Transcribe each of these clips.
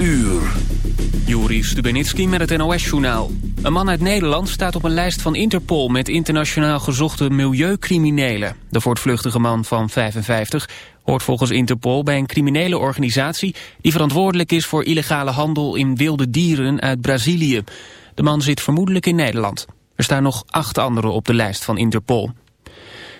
uur. Juri Stubenitski met het NOS-journaal. Een man uit Nederland staat op een lijst van Interpol... met internationaal gezochte milieucriminelen. De voortvluchtige man van 55 hoort volgens Interpol bij een criminele organisatie... die verantwoordelijk is voor illegale handel in wilde dieren uit Brazilië. De man zit vermoedelijk in Nederland. Er staan nog acht anderen op de lijst van Interpol.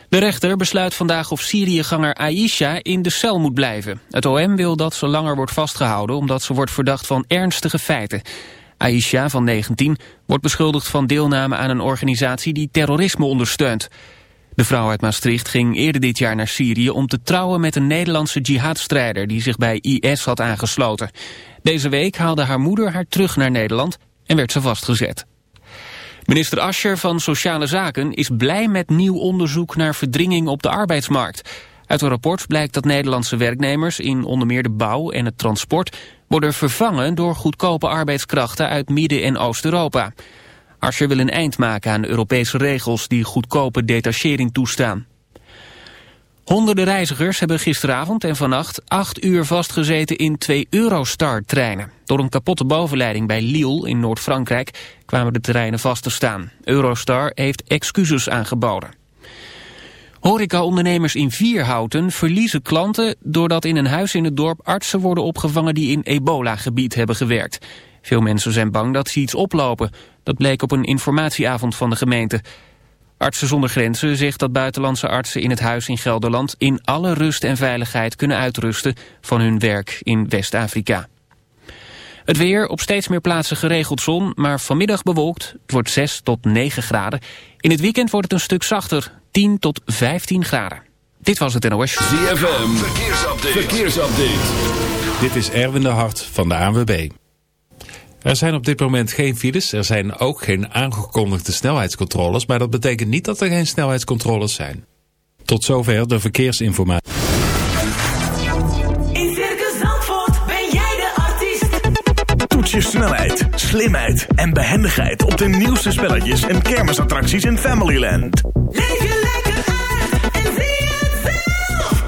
De rechter besluit vandaag of Syriëganger Aisha in de cel moet blijven. Het OM wil dat ze langer wordt vastgehouden omdat ze wordt verdacht van ernstige feiten. Aisha van 19 wordt beschuldigd van deelname aan een organisatie die terrorisme ondersteunt. De vrouw uit Maastricht ging eerder dit jaar naar Syrië om te trouwen met een Nederlandse jihadstrijder die zich bij IS had aangesloten. Deze week haalde haar moeder haar terug naar Nederland en werd ze vastgezet. Minister Ascher van Sociale Zaken is blij met nieuw onderzoek naar verdringing op de arbeidsmarkt. Uit een rapport blijkt dat Nederlandse werknemers in onder meer de bouw en het transport worden vervangen door goedkope arbeidskrachten uit Midden- en Oost-Europa. Ascher wil een eind maken aan Europese regels die goedkope detachering toestaan. Honderden reizigers hebben gisteravond en vannacht acht uur vastgezeten in twee Eurostar-treinen. Door een kapotte bovenleiding bij Lille in Noord-Frankrijk kwamen de treinen vast te staan. Eurostar heeft excuses aangeboden. Horeca-ondernemers in Vierhouten verliezen klanten... doordat in een huis in het dorp artsen worden opgevangen... die in ebola-gebied hebben gewerkt. Veel mensen zijn bang dat ze iets oplopen. Dat bleek op een informatieavond van de gemeente. Artsen zonder Grenzen zegt dat buitenlandse artsen in het huis in Gelderland... in alle rust en veiligheid kunnen uitrusten van hun werk in West-Afrika. Het weer, op steeds meer plaatsen geregeld zon, maar vanmiddag bewolkt. Het wordt 6 tot 9 graden. In het weekend wordt het een stuk zachter, 10 tot 15 graden. Dit was het NOS. ZFM, verkeersupdate. verkeersupdate. Dit is Erwin de Hart van de ANWB. Er zijn op dit moment geen files. Er zijn ook geen aangekondigde snelheidscontroles. Maar dat betekent niet dat er geen snelheidscontroles zijn. Tot zover de verkeersinformatie. In Circus Zandvoort ben jij de artiest. Toets je snelheid, slimheid en behendigheid op de nieuwste spelletjes en kermisattracties in Familyland. Leef je lekker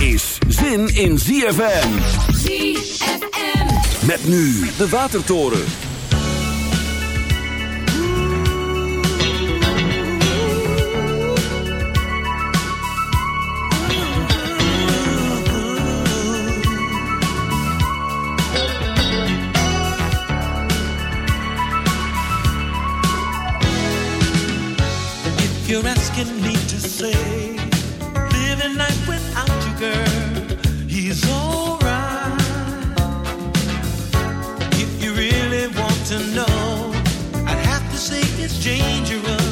is zin in ZFM. ZFM. Met nu de Watertoren. If you're asking me to say, to know, I'd have to say it's dangerous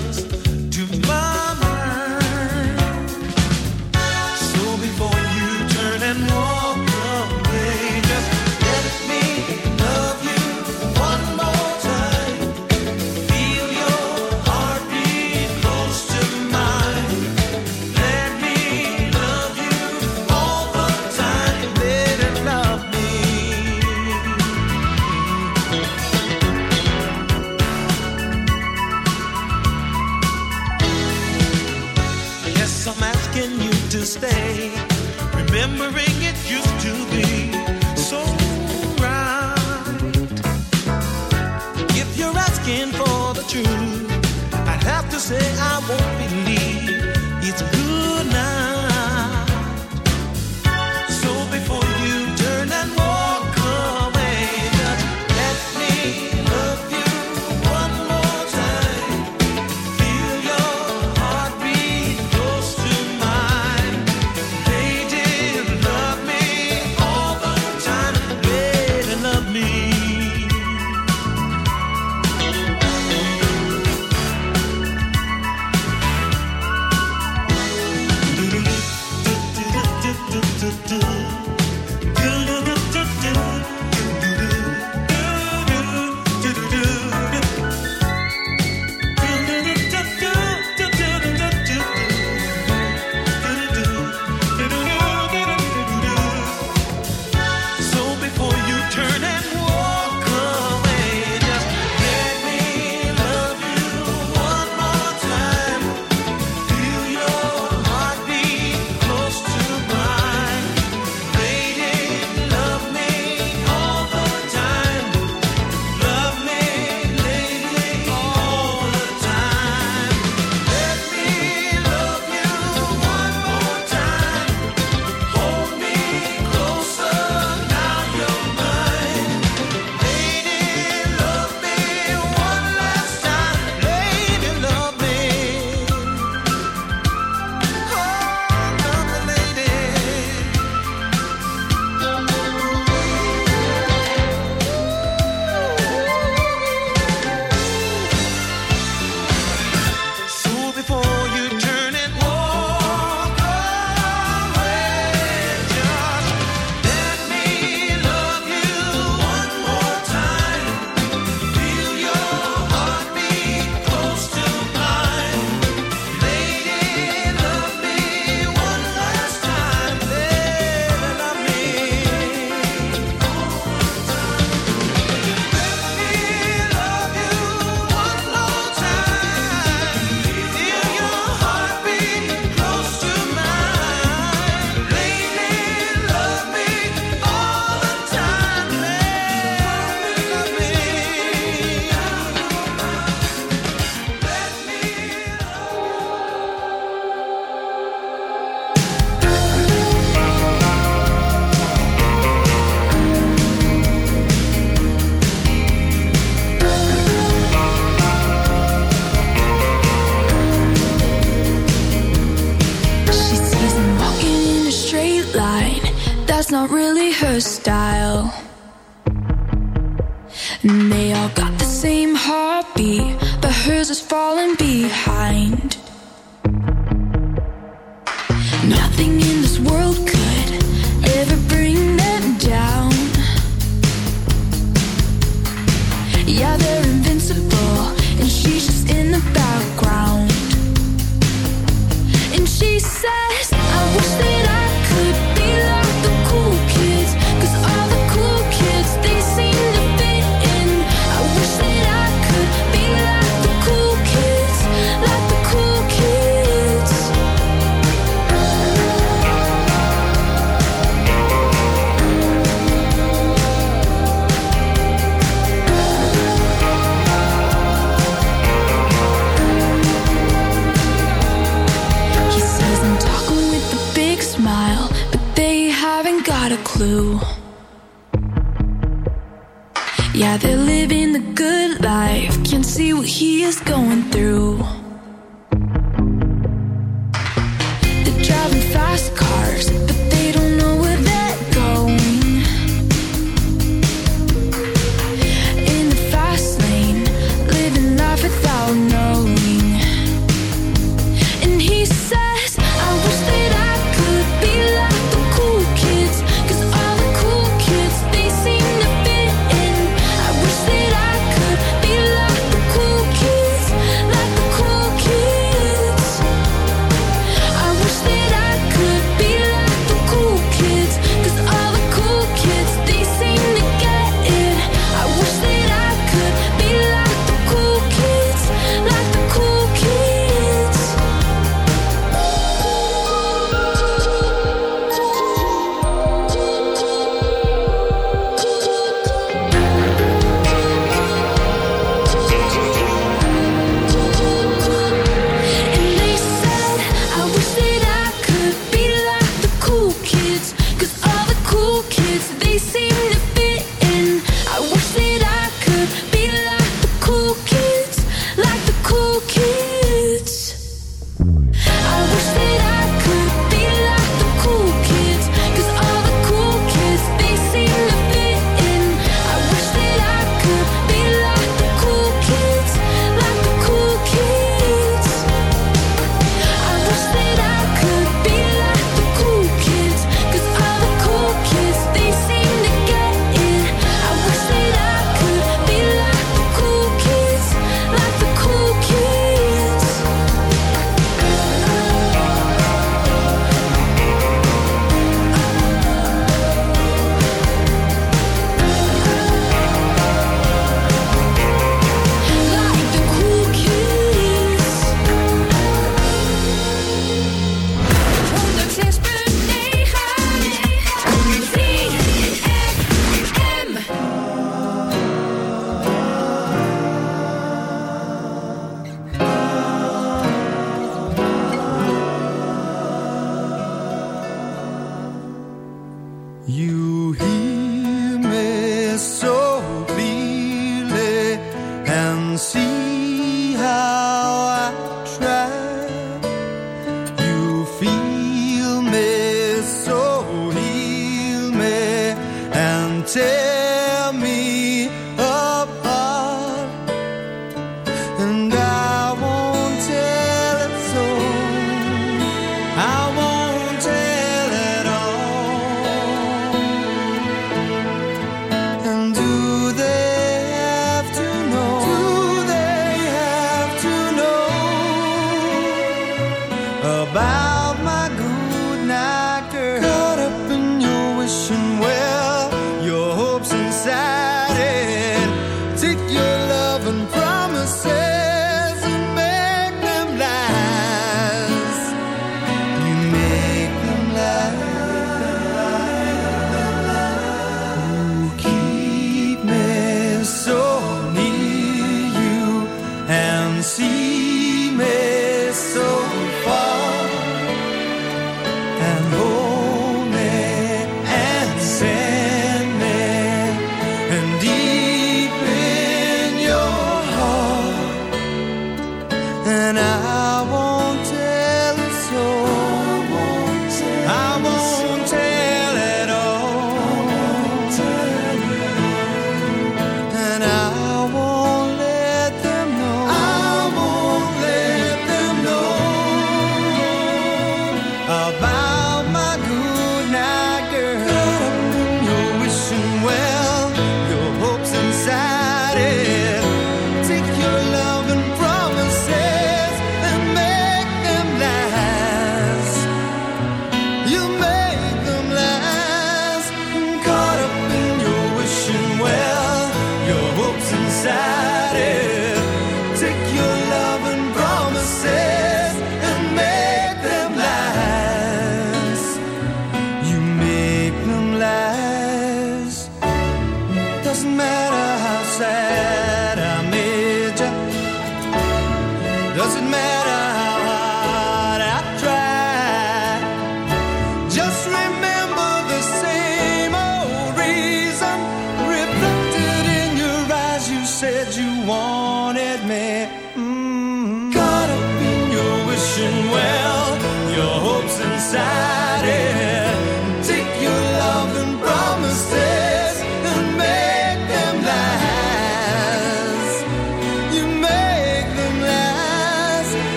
Without knowing.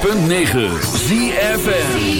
106.9 ZFM.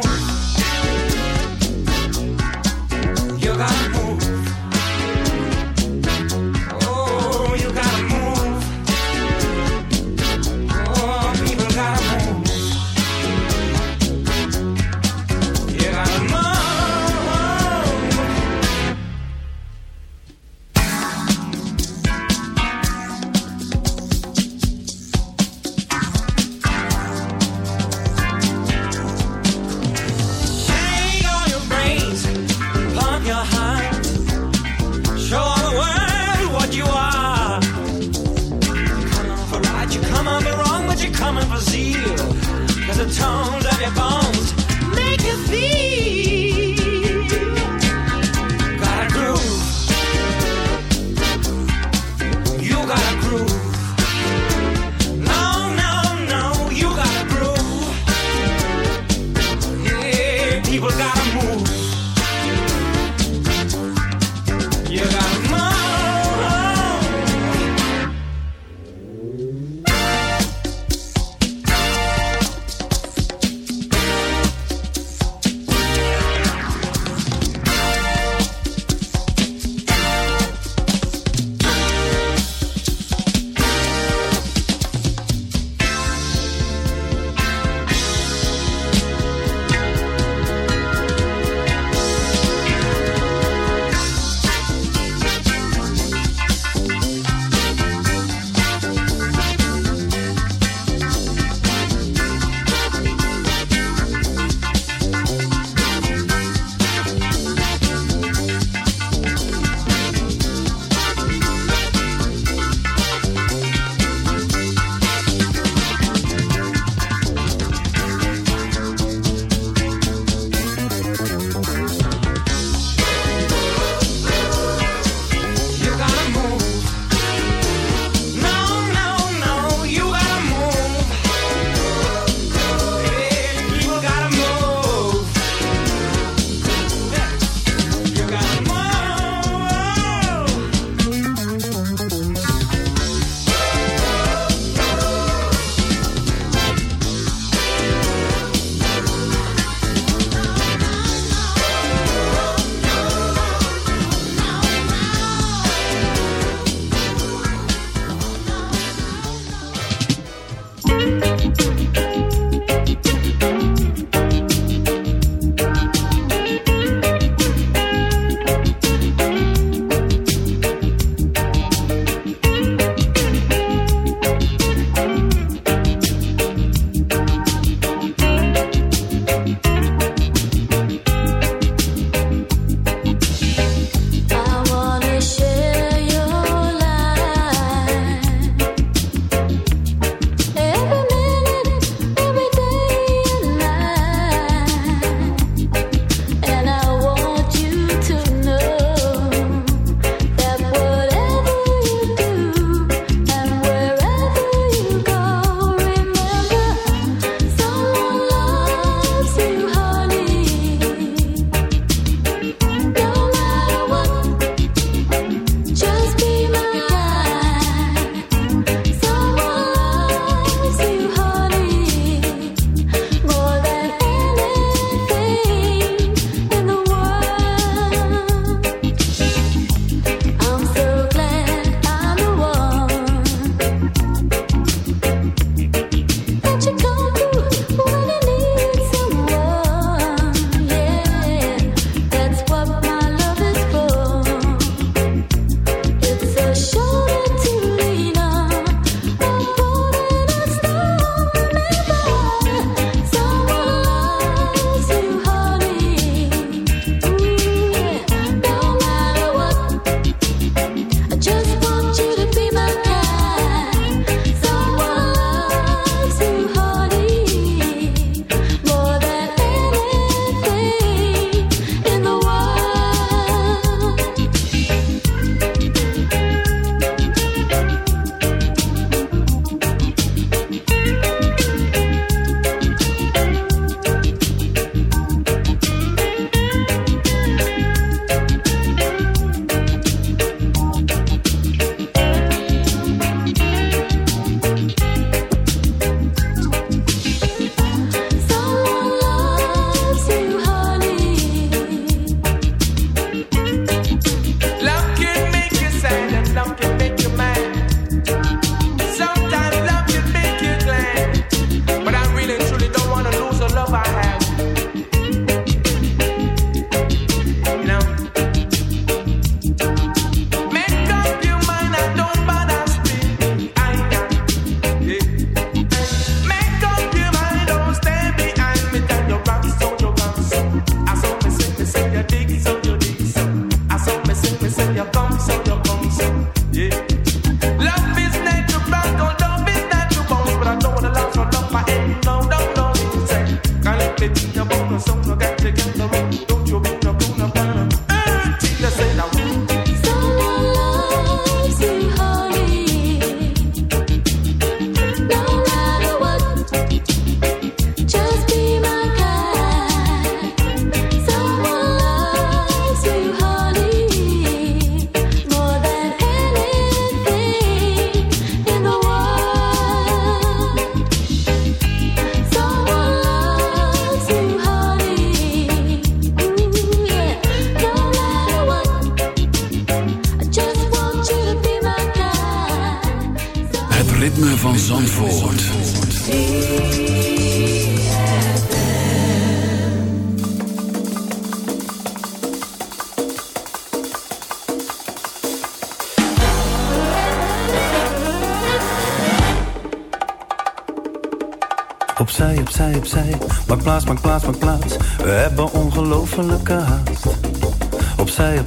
home.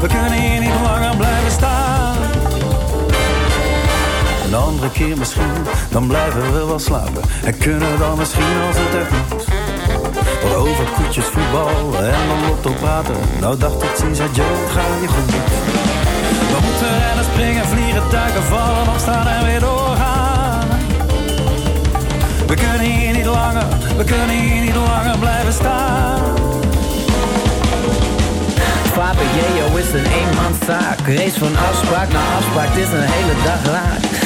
We kunnen hier niet langer blijven staan. Een andere keer misschien, dan blijven we wel slapen. En kunnen dan misschien als het echt moet. Wat over koetjes, voetbal en dan lotto praten. Nou dag tot ziens, adieu, het ga je goed. We moeten rennen, springen, vliegen, duiken, vallen, opstaan en weer doorgaan. We kunnen hier niet langer, we kunnen hier niet langer blijven staan. Jeo is een eenmanszaak. Race van afspraak naar afspraak, het is een hele dag raak.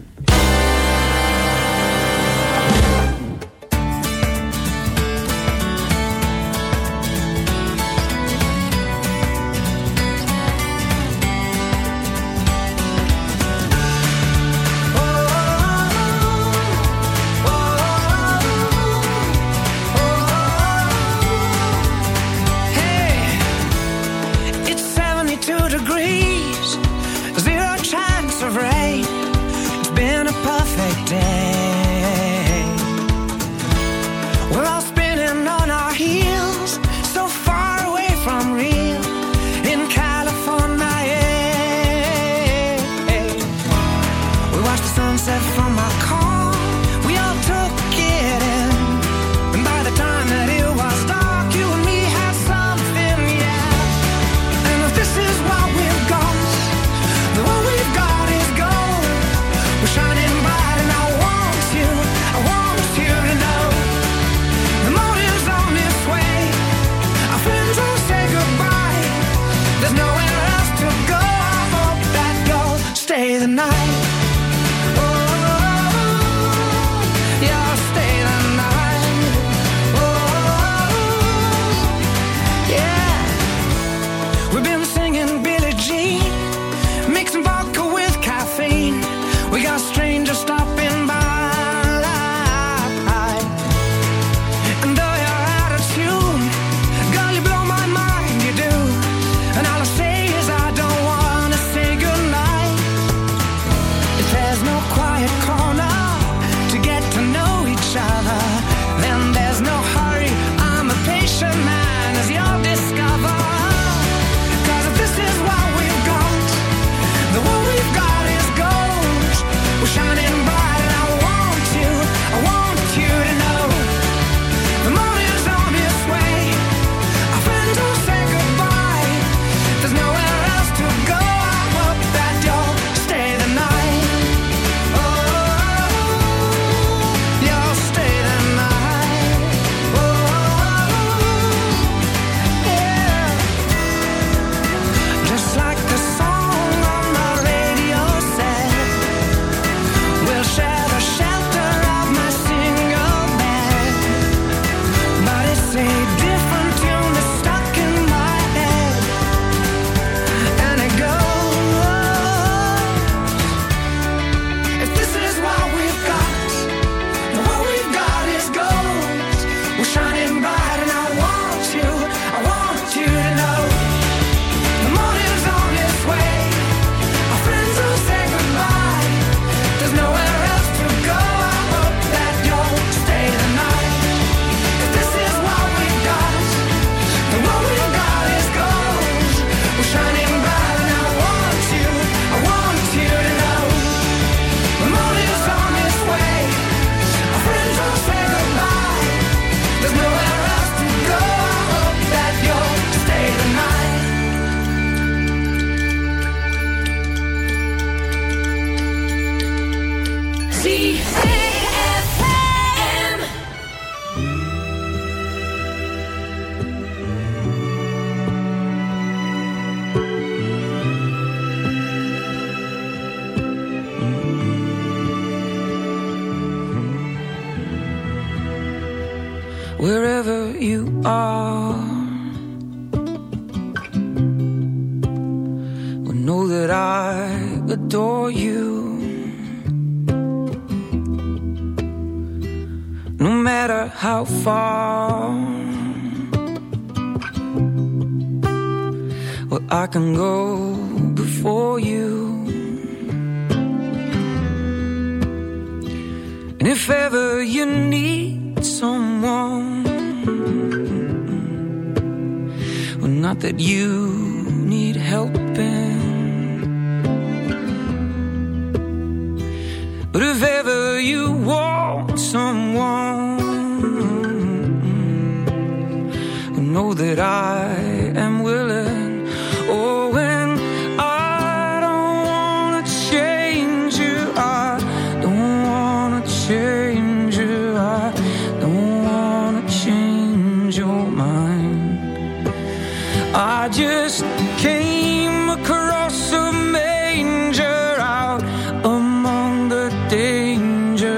life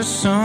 summer sun.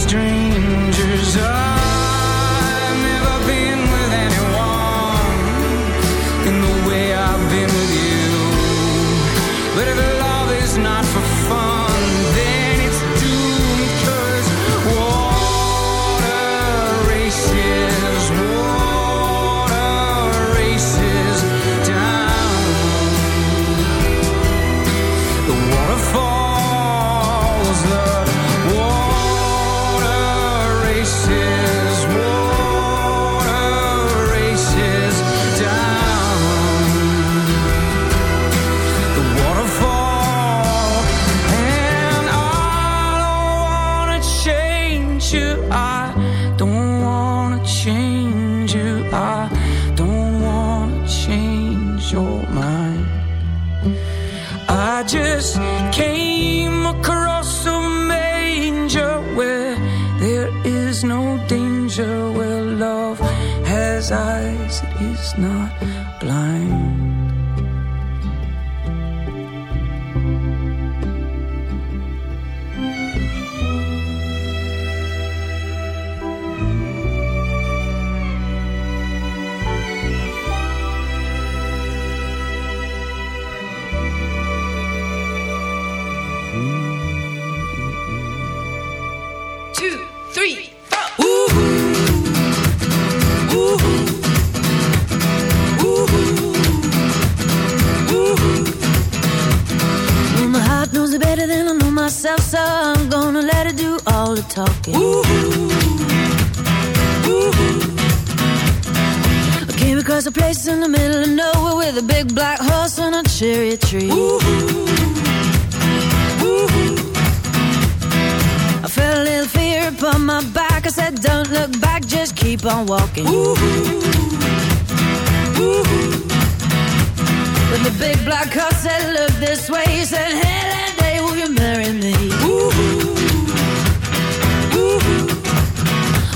strangers are big black horse and a cherry tree. I felt a little fear upon my back. I said, Don't look back, just keep on walking. When the big black horse said, Look this way, he said, Hey, that day, will you marry me?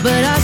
But I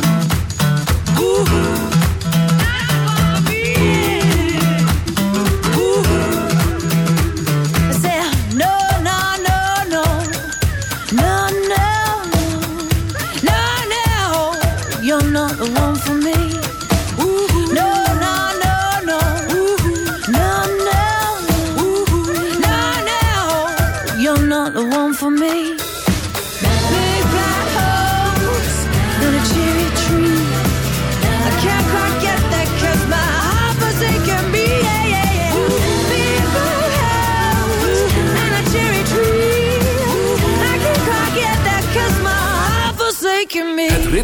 Ooh.